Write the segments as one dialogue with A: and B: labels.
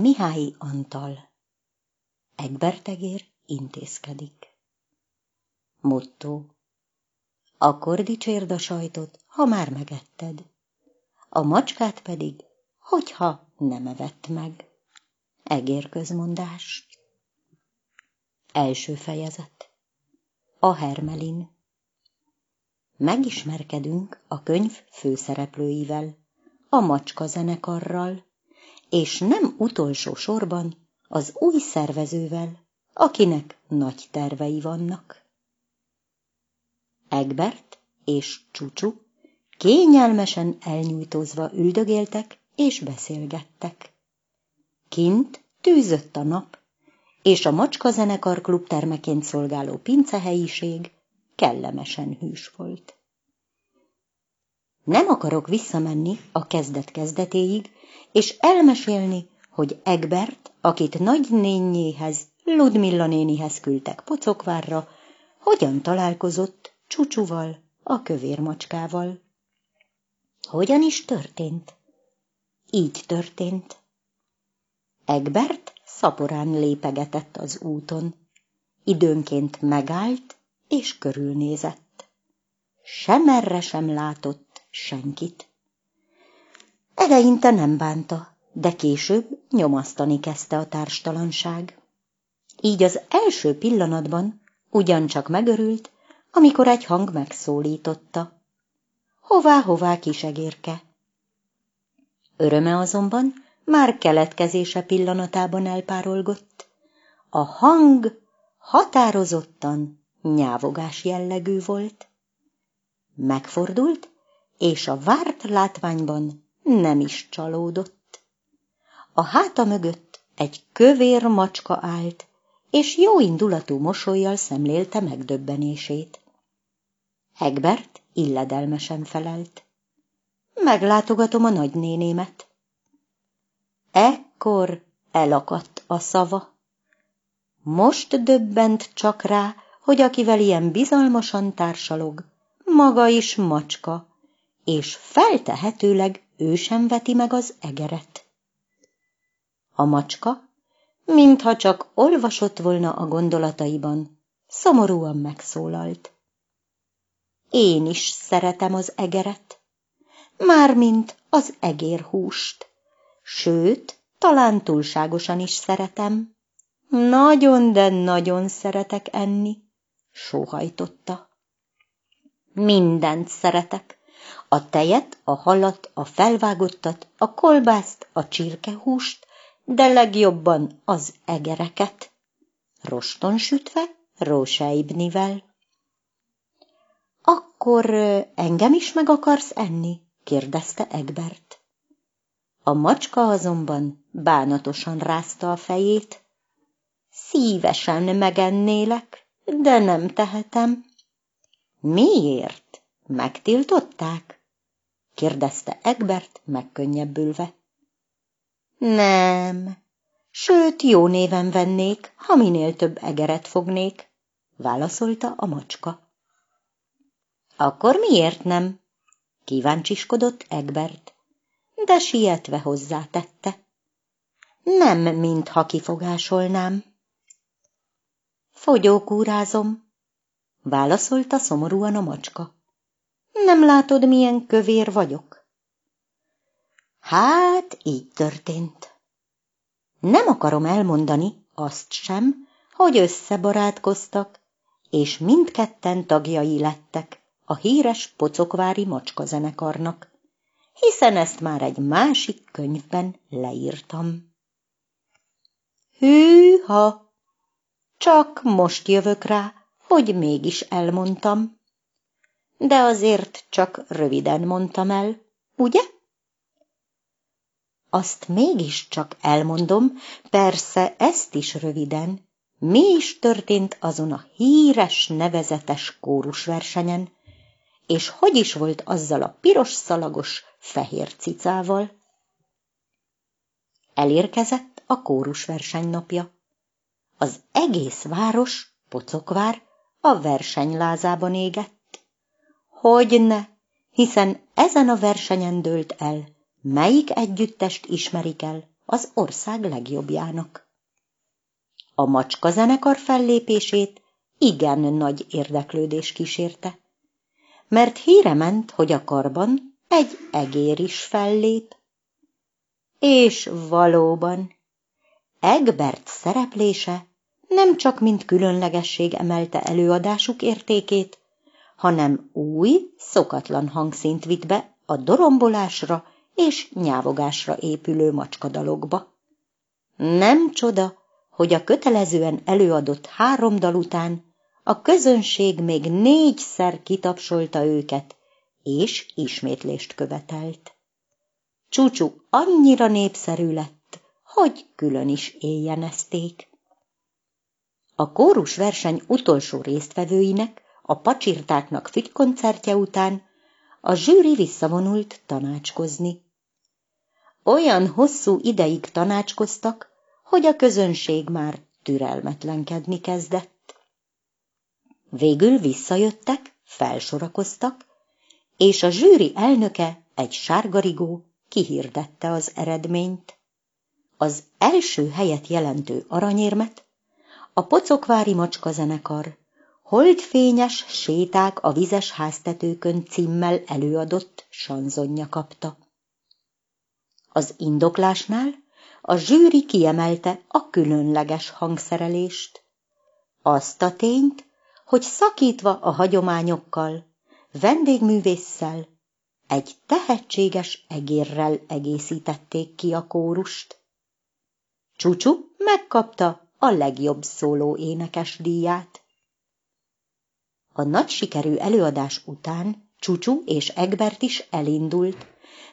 A: Mihály Antal. Egbertegér intézkedik. Motto. Akkor dicsérd a sajtot, ha már megetted, a macskát pedig, hogyha nem evett meg. Egérközmondás Első fejezet. A Hermelin. Megismerkedünk a könyv főszereplőivel, a macska zenekarral, és nem utolsó sorban az új szervezővel, akinek nagy tervei vannak. Egbert és Csúcsú kényelmesen elnyújtózva üldögéltek és beszélgettek. Kint tűzött a nap, és a macska zenekar klubtermeként szolgáló pincehelyiség kellemesen hűs volt. Nem akarok visszamenni a kezdet kezdetéig, és elmesélni, hogy Egbert, akit nagynényéhez, Ludmilla nénihez küldtek Pocokvárra, hogyan találkozott Csúcsúval, a kövér macskával. Hogyan is történt? Így történt. Egbert szaporán lépegetett az úton. Időnként megállt és körülnézett. Semerre sem látott senkit. Eleinte nem bánta, de később nyomasztani kezdte a társtalanság. Így az első pillanatban ugyancsak megörült, amikor egy hang megszólította. Hová, hová, kisegérke? Öröme azonban már keletkezése pillanatában elpárolgott. A hang határozottan nyávogás jellegű volt. Megfordult, és a várt látványban nem is csalódott. A háta mögött egy kövér macska állt, és jó indulatú mosolyjal szemlélte megdöbbenését. Egbert illedelmesen felelt. Meglátogatom a nagynénémet. Ekkor elakadt a szava. Most döbbent csak rá, hogy akivel ilyen bizalmasan társalog, maga is macska, és feltehetőleg ő sem veti meg az egeret. A macska, mintha csak olvasott volna a gondolataiban, szomorúan megszólalt. Én is szeretem az egeret, mármint az egérhúst, sőt, talán túlságosan is szeretem. Nagyon, de nagyon szeretek enni, sóhajtotta. Mindent szeretek, a tejet, a halat, a felvágottat, a kolbászt, a csirkehúst, de legjobban az egereket. Roston sütve, rósáibnivel. Akkor engem is meg akarsz enni? kérdezte Egbert. A macska azonban bánatosan rázta a fejét. Szívesen megennélek, de nem tehetem. Miért? Megtiltották? kérdezte Egbert megkönnyebbülve. Nem, sőt jó néven vennék, ha minél több egeret fognék, válaszolta a macska. Akkor miért nem? Kíváncsiskodott Egbert, de sietve hozzátette. Nem, mintha kifogásolnám. Fogyókúrázom, válaszolta szomorúan a macska. Nem látod, milyen kövér vagyok? Hát, így történt. Nem akarom elmondani azt sem, hogy összebarátkoztak, és mindketten tagjai lettek a híres pocokvári macskazenekarnak, hiszen ezt már egy másik könyvben leírtam. Hűha! Csak most jövök rá, hogy mégis elmondtam. De azért csak röviden mondtam el, ugye? Azt mégiscsak elmondom, persze ezt is röviden. Mi is történt azon a híres, nevezetes kórusversenyen, és hogy is volt azzal a piros szalagos fehér cicával? Elérkezett a kórusverseny napja. Az egész város, pocokvár, a versenylázában égett. Hogyne, hiszen ezen a versenyen dőlt el, melyik együttest ismerik el az ország legjobbjának. A macska zenekar fellépését igen nagy érdeklődés kísérte, mert híre ment, hogy a karban egy egér is fellép. És valóban, Egbert szereplése nem csak mint különlegesség emelte előadásuk értékét, hanem új, szokatlan hangszint vitt be a dorombolásra és nyávogásra épülő macskadalokba. Nem csoda, hogy a kötelezően előadott három dal után a közönség még négyszer kitapsolta őket, és ismétlést követelt. Csúcsú annyira népszerű lett, hogy külön is éjjenezték. A kórus verseny utolsó résztvevőinek, a pacsirtáknak fügykoncertje után a zsűri visszavonult tanácskozni. Olyan hosszú ideig tanácskoztak, hogy a közönség már türelmetlenkedni kezdett. Végül visszajöttek, felsorakoztak, és a zsűri elnöke, egy sárgarigó, kihirdette az eredményt. Az első helyet jelentő aranyérmet a Pocokvári Macska zenekar Holdfényes séták a vizes háztetőkön címmel előadott sanzonja kapta. Az indoklásnál a zsűri kiemelte a különleges hangszerelést, azt a tényt, hogy szakítva a hagyományokkal, vendégművésszel, egy tehetséges egérrel egészítették ki a kórust. Csúcsú megkapta a legjobb szóló énekes díját. A nagy sikerű előadás után Csúcsú és Egbert is elindult,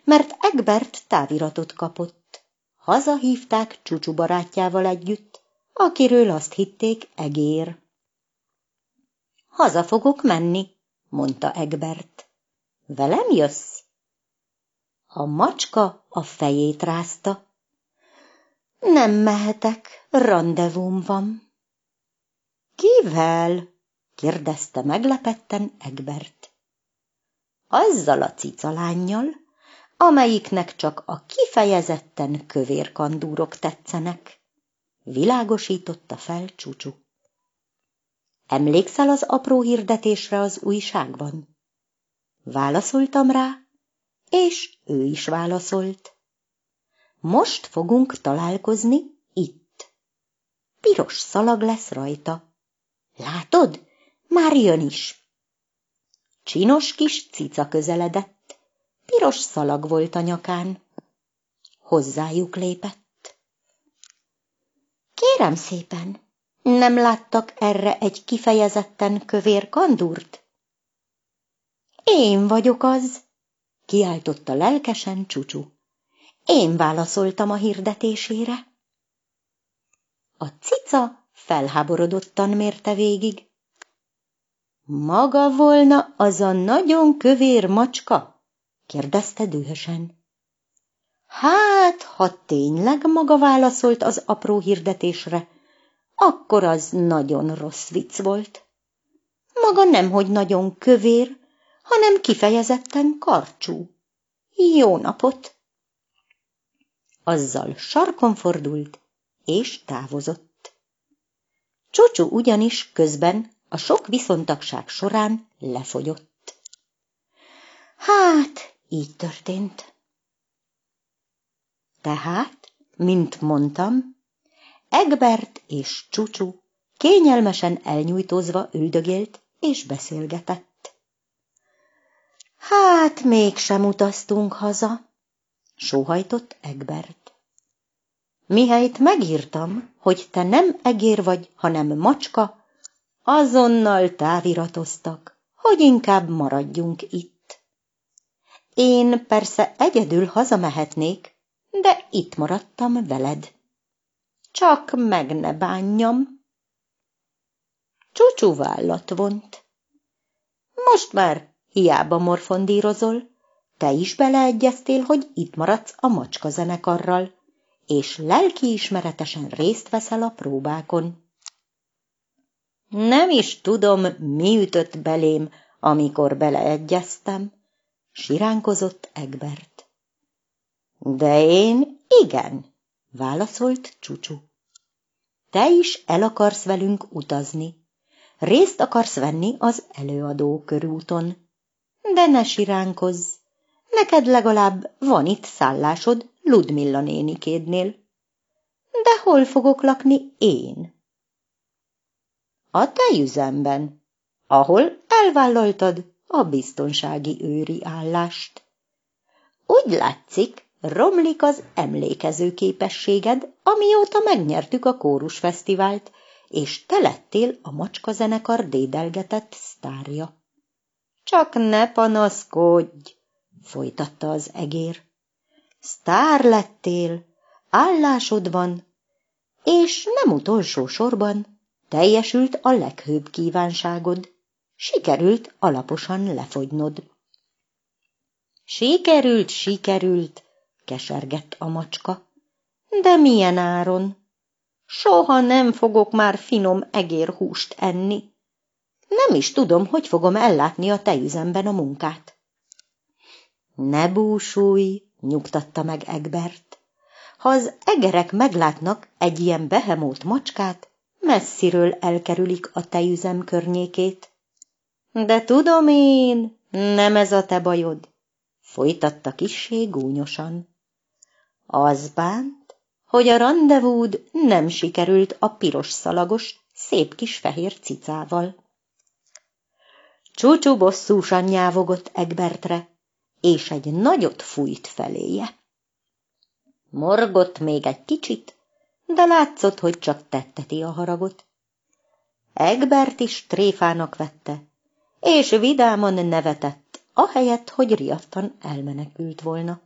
A: mert Egbert táviratot kapott. Hazahívták Csúcsú barátjával együtt, akiről azt hitték egér. Haza fogok menni, mondta Egbert. Velem jössz? A macska a fejét rázta. Nem mehetek, randevum van. Kivel? Kérdezte meglepetten Egbert. Azzal a cicalánnyal, amelyiknek csak a kifejezetten kövér kandúrok tetszenek, világosította fel Csúcsú. Emlékszel az apró hirdetésre az újságban? Válaszoltam rá, és ő is válaszolt. Most fogunk találkozni itt. Piros szalag lesz rajta. Látod? Már jön is. Csinos kis cica közeledett, piros szalag volt a nyakán. Hozzájuk lépett. Kérem szépen, nem láttak erre egy kifejezetten kövér kandúrt? Én vagyok az, kiáltotta lelkesen Csucsu. Én válaszoltam a hirdetésére. A cica felháborodottan mérte végig. Maga volna az a nagyon kövér macska? kérdezte dühösen. Hát, ha tényleg maga válaszolt az apró hirdetésre, akkor az nagyon rossz vicc volt. Maga nemhogy nagyon kövér, hanem kifejezetten karcsú. Jó napot! Azzal sarkon fordult, és távozott. Csocsó ugyanis közben a sok viszontagság során lefogyott. Hát, így történt. Tehát, mint mondtam, Egbert és Csucsu kényelmesen elnyújtózva üldögélt és beszélgetett. Hát, mégsem utaztunk haza, sóhajtott Egbert. Mihelyt megírtam, hogy te nem egér vagy, hanem macska, azonnal táviratoztak, hogy inkább maradjunk itt. Én persze egyedül hazamehetnék, de itt maradtam veled. Csak meg ne bánjam. Csúcsú vállat vont. Most már hiába morfondírozol, te is beleegyeztél, hogy itt maradsz a macska zenekarral, és lelkiismeretesen részt veszel a próbákon. Nem is tudom, mi ütött belém, amikor beleegyeztem, siránkozott Egbert. De én igen, válaszolt Csucsu. Te is el akarsz velünk utazni. Részt akarsz venni az előadó körúton. De ne siránkozz, neked legalább van itt szállásod Ludmilla nénikédnél. De hol fogok lakni én? A tejüzemben, ahol elvállaltad a biztonsági őri állást. Úgy látszik, romlik az emlékező képességed, amióta megnyertük a kórusfesztivált, és te lettél a macskazenekar dédelgetett sztárja. Csak ne panaszkodj, folytatta az egér. Sztár lettél, állásod van, és nem utolsó sorban teljesült a leghőbb kívánságod. Sikerült alaposan lefogynod. Sikerült, sikerült, kesergett a macska. De milyen áron? Soha nem fogok már finom egérhúst enni. Nem is tudom, hogy fogom ellátni a tejüzemben a munkát. Ne búsulj, nyugtatta meg Egbert. Ha az egerek meglátnak egy ilyen behemót macskát, messziről elkerülik a tejüzem környékét. De tudom én, nem ez a te bajod, folytatta kissé gúnyosan. Az bánt, hogy a randevúd nem sikerült a piros szalagos, szép kis fehér cicával. Csúcsú bosszúsan nyávogott Egbertre, és egy nagyot fújt feléje. Morgott még egy kicsit, de látszott, hogy csak tetteti a haragot. Egbert is tréfának vette, és vidáman nevetett, ahelyett, hogy riadtan elmenekült volna.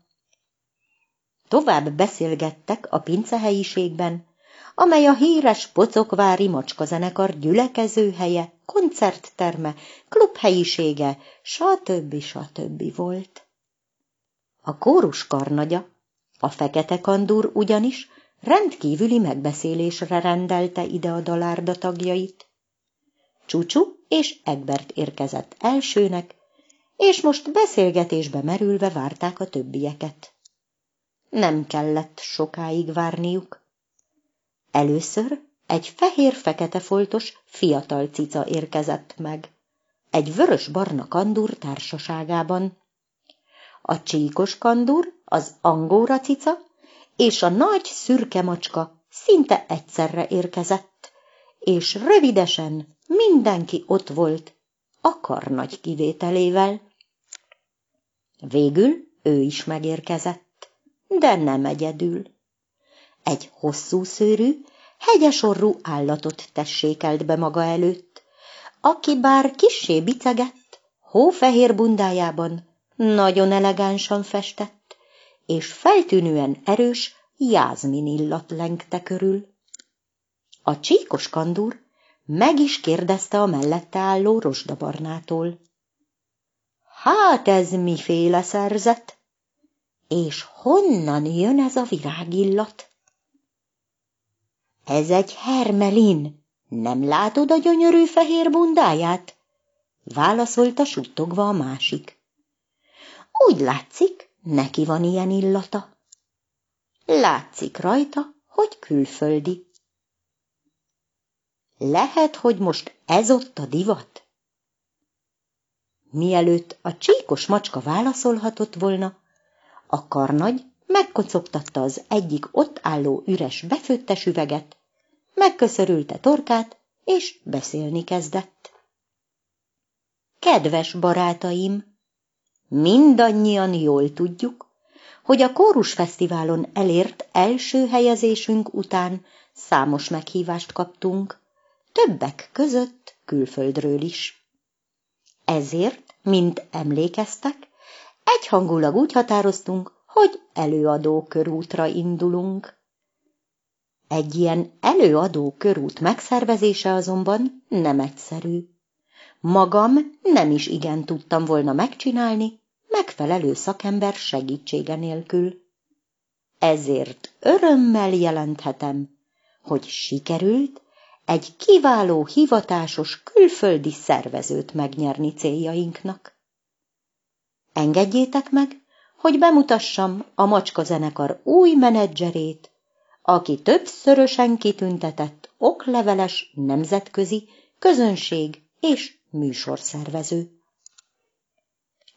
A: Tovább beszélgettek a pincehelyiségben, amely a híres pocokvári macskazenekar gyülekező helye, koncertterme, klubhelyisége, stb. stb. volt. A kórus karnagya, a fekete kandúr ugyanis rendkívüli megbeszélésre rendelte ide a dalárda tagjait. Csúcsú és Egbert érkezett elsőnek, és most beszélgetésbe merülve várták a többieket. Nem kellett sokáig várniuk. Először egy fehér-fekete foltos fiatal cica érkezett meg, egy vörös-barna kandúr társaságában. A csíkos kandúr, az angóra cica és a nagy szürke macska szinte egyszerre érkezett, és rövidesen mindenki ott volt, a karnagy kivételével. Végül ő is megérkezett, de nem egyedül. Egy hosszú szőrű, hegyesorú állatot tessékelt be maga előtt, aki bár kissé bicegett, hófehér bundájában nagyon elegánsan festett, és feltűnően erős jázmin illat lengte körül. A csíkos kandúr meg is kérdezte a mellette álló rozsdabarnától. Hát ez miféle szerzet? És honnan jön ez a virágillat? Ez egy hermelin, nem látod a gyönyörű fehér bundáját? Válaszolta suttogva a másik. Úgy látszik, neki van ilyen illata. Látszik rajta, hogy külföldi. Lehet, hogy most ez ott a divat? Mielőtt a csíkos macska válaszolhatott volna, a karnagy megkocogtatta az egyik ott álló üres befőttes üveget, megköszörülte torkát, és beszélni kezdett. Kedves barátaim, mindannyian jól tudjuk, hogy a kórusfesztiválon elért első helyezésünk után számos meghívást kaptunk, többek között külföldről is. Ezért, mint emlékeztek, egyhangulag úgy határoztunk, hogy előadó körútra indulunk. Egy ilyen előadó körút megszervezése azonban nem egyszerű. Magam nem is igen tudtam volna megcsinálni, megfelelő szakember segítsége nélkül. Ezért örömmel jelenthetem, hogy sikerült egy kiváló hivatásos külföldi szervezőt megnyerni céljainknak. Engedjétek meg, hogy bemutassam a macska zenekar új menedzserét, aki többszörösen kitüntetett okleveles nemzetközi közönség és műsorszervező.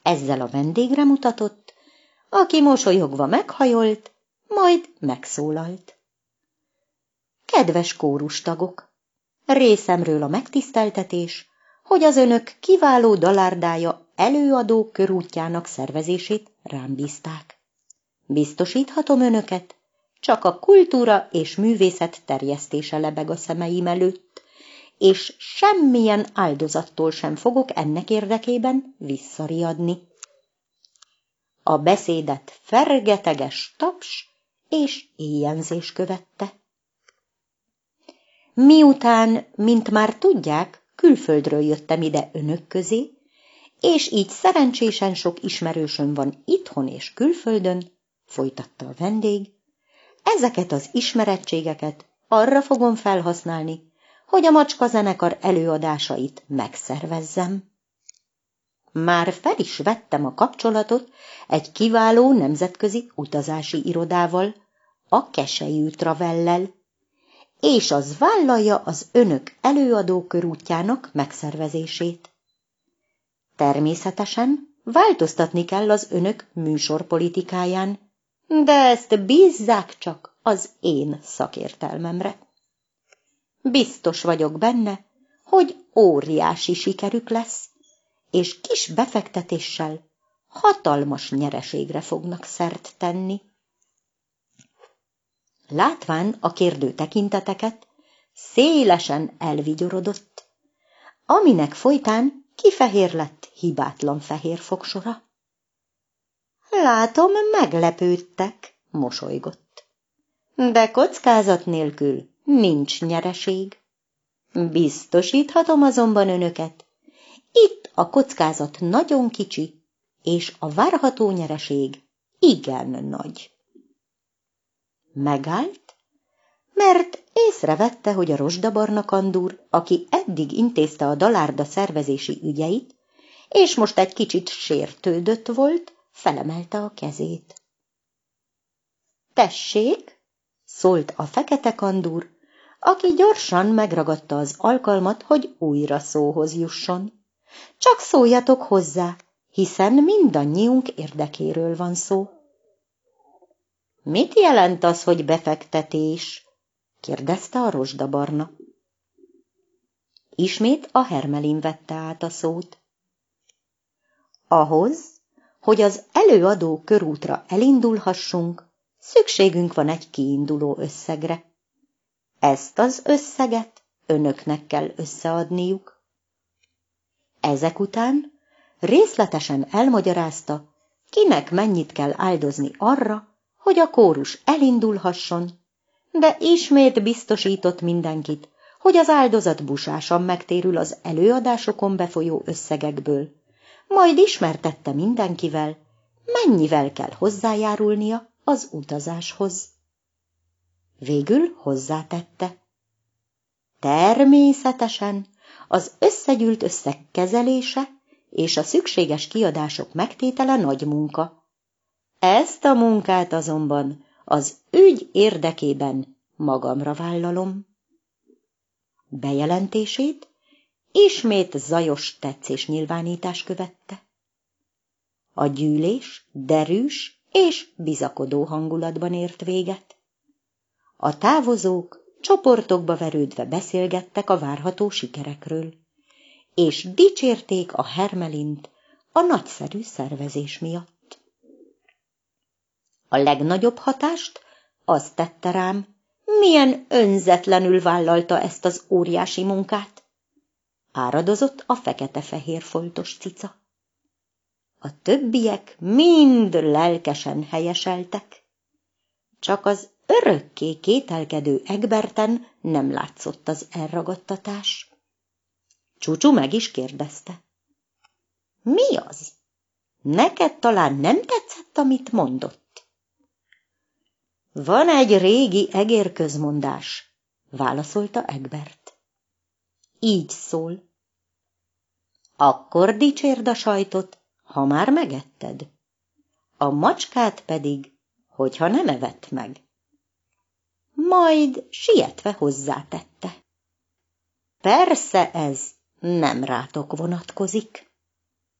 A: Ezzel a vendégre mutatott, aki mosolyogva meghajolt, majd megszólalt. Kedves kórustagok! Részemről a megtiszteltetés, hogy az önök kiváló dalárdája előadó körútjának szervezését rám bízták. Biztosíthatom önöket, csak a kultúra és művészet terjesztése lebeg a szemeim előtt, és semmilyen áldozattól sem fogok ennek érdekében visszariadni. A beszédet fergeteges taps és éjjenzés követte. Miután, mint már tudják, külföldről jöttem ide önök közé, és így szerencsésen sok ismerősöm van itthon és külföldön, folytatta a vendég, ezeket az ismerettségeket arra fogom felhasználni, hogy a macska zenekar előadásait megszervezzem. Már fel is vettem a kapcsolatot egy kiváló nemzetközi utazási irodával, a Kesejű Travellel, és az vállalja az önök előadó körútjának megszervezését. Természetesen változtatni kell az önök műsorpolitikáján, de ezt bízzák csak az én szakértelmemre. Biztos vagyok benne, hogy óriási sikerük lesz, és kis befektetéssel hatalmas nyereségre fognak szert tenni. Látván a kérdő tekinteteket, szélesen elvigyorodott, aminek folytán kifehér lett hibátlan fehér fogsora. Látom, meglepődtek, mosolygott. De kockázat nélkül nincs nyereség. Biztosíthatom azonban önöket, itt a kockázat nagyon kicsi, és a várható nyereség igen nagy. Megállt, mert észrevette, hogy a rozsdabarna kandúr, aki eddig intézte a dalárda szervezési ügyeit, és most egy kicsit sértődött volt, felemelte a kezét. Tessék, szólt a fekete kandúr, aki gyorsan megragadta az alkalmat, hogy újra szóhoz jusson. Csak szóljatok hozzá, hiszen mindannyiunk érdekéről van szó. Mit jelent az, hogy befektetés? kérdezte a rozsdabarna. Ismét a Hermelin vette át a szót. Ahhoz, hogy az előadó körútra elindulhassunk, szükségünk van egy kiinduló összegre. Ezt az összeget önöknek kell összeadniuk. Ezek után részletesen elmagyarázta, kinek mennyit kell áldozni arra, hogy a kórus elindulhasson, de ismét biztosított mindenkit, hogy az áldozat busásan megtérül az előadásokon befolyó összegekből, majd ismertette mindenkivel, mennyivel kell hozzájárulnia az utazáshoz. Végül hozzátette. Természetesen az összegyűlt összeg kezelése és a szükséges kiadások megtétele nagy munka. Ezt a munkát azonban az ügy érdekében magamra vállalom. Bejelentését ismét zajos tetszés nyilvánítás követte. A gyűlés derűs és bizakodó hangulatban ért véget. A távozók csoportokba verődve beszélgettek a várható sikerekről, és dicsérték a Hermelint a nagyszerű szervezés miatt. A legnagyobb hatást azt tette rám, milyen önzetlenül vállalta ezt az óriási munkát. Áradozott a fekete-fehér foltos cica. A többiek mind lelkesen helyeseltek. Csak az örökké kételkedő Egberten nem látszott az elragadtatás. Csúcsú meg is kérdezte. Mi az? Neked talán nem tetszett, amit mondott? Van egy régi egérközmondás, válaszolta Egbert. Így szól. Akkor dicsérd a sajtot, ha már megetted, a macskát pedig, hogyha nem evett meg. Majd sietve hozzátette. Persze ez nem rátok vonatkozik.